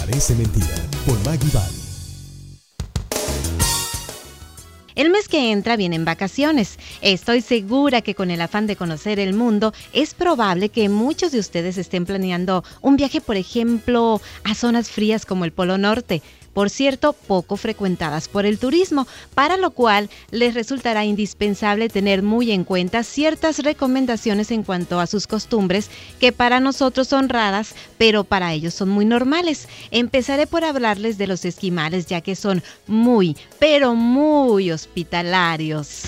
Parece mentira, por Maggie Ball. El mes que entra vienen vacaciones. Estoy segura que con el afán de conocer el mundo es probable que muchos de ustedes estén planeando un viaje, por ejemplo, a zonas frías como el Polo Norte por cierto, poco frecuentadas por el turismo, para lo cual les resultará indispensable tener muy en cuenta ciertas recomendaciones en cuanto a sus costumbres que para nosotros son raras, pero para ellos son muy normales. Empezaré por hablarles de los esquimales, ya que son muy, pero muy hospitalarios.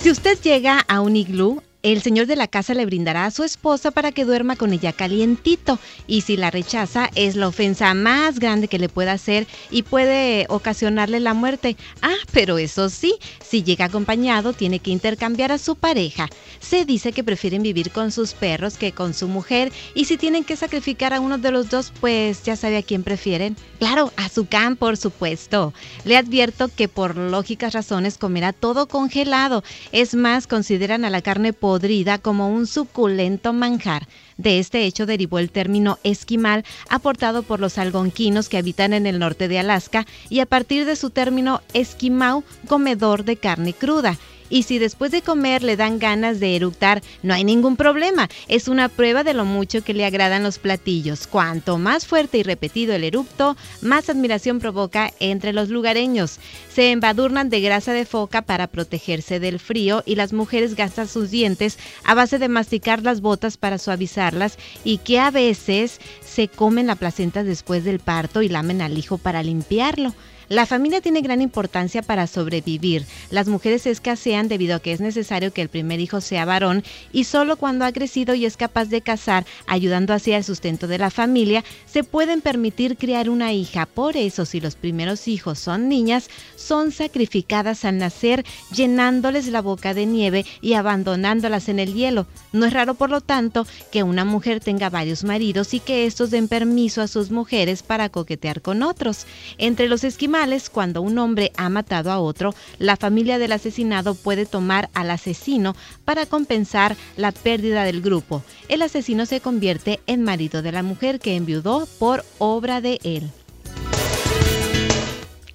Si usted llega a un iglú, el señor de la casa le brindará a su esposa para que duerma con ella calientito y si la rechaza es la ofensa más grande que le pueda hacer y puede ocasionarle la muerte. Ah, pero eso sí, si llega acompañado tiene que intercambiar a su pareja. Se dice que prefieren vivir con sus perros que con su mujer y si tienen que sacrificar a uno de los dos, pues ya sabe a quién prefieren. Claro, a su can, por supuesto. Le advierto que por lógicas razones comerá todo congelado. Es más, consideran a la carne por podrida como un suculento manjar. De este hecho derivó el término esquimal aportado por los algonquinos que habitan en el norte de Alaska y a partir de su término esquimau, comedor de carne cruda y si después de comer le dan ganas de eructar, no hay ningún problema. Es una prueba de lo mucho que le agradan los platillos. Cuanto más fuerte y repetido el eructo, más admiración provoca entre los lugareños. Se embadurnan de grasa de foca para protegerse del frío y las mujeres gastan sus dientes a base de masticar las botas para suavizarlas y que a veces se comen la placenta después del parto y lamen al hijo para limpiarlo. La familia tiene gran importancia para sobrevivir. Las mujeres escasean debido a que es necesario que el primer hijo sea varón y solo cuando ha crecido y es capaz de casar, ayudando así al sustento de la familia, se pueden permitir criar una hija. Por eso, si los primeros hijos son niñas, son sacrificadas al nacer, llenándoles la boca de nieve y abandonándolas en el hielo. No es raro, por lo tanto, que una mujer tenga varios maridos y que estos den permiso a sus mujeres para coquetear con otros. Entre los esquimales cuando un hombre ha matado a otro, la familia del asesinado puede tomar al asesino para compensar la pérdida del grupo. El asesino se convierte en marido de la mujer que enviudó por obra de él.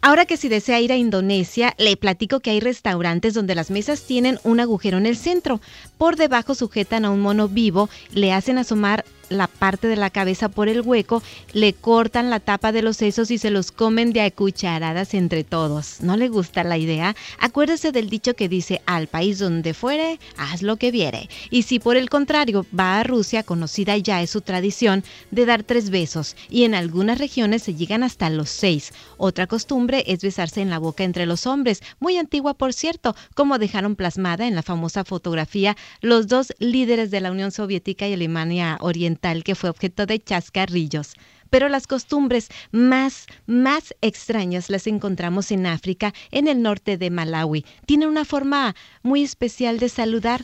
Ahora que si desea ir a Indonesia, le platico que hay restaurantes donde las mesas tienen un agujero en el centro. Por debajo sujetan a un mono vivo, le hacen asomar la parte de la cabeza por el hueco, le cortan la tapa de los sesos y se los comen de a cucharadas entre todos. ¿No le gusta la idea? Acuérdese del dicho que dice, al país donde fuere, haz lo que viere. Y si por el contrario va a Rusia, conocida ya es su tradición de dar tres besos, y en algunas regiones se llegan hasta los seis. Otra costumbre es besarse en la boca entre los hombres, muy antigua por cierto, como dejaron plasmada en la famosa fotografía los dos líderes de la Unión Soviética y Alemania Oriental que fue objeto de chascarrillos. Pero las costumbres más, más extrañas las encontramos en África, en el norte de Malawi. Tiene una forma muy especial de saludar.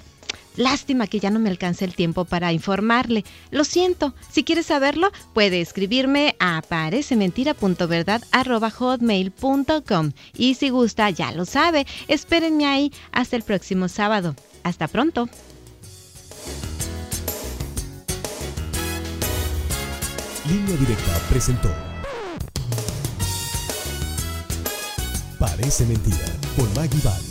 Lástima que ya no me alcance el tiempo para informarle. Lo siento. Si quiere saberlo, puede escribirme a parecementira.verdad.hotmail.com. Y si gusta, ya lo sabe. Espérenme ahí hasta el próximo sábado. Hasta pronto. Línea Directa presentó Parece Mentira por Maggie Ball.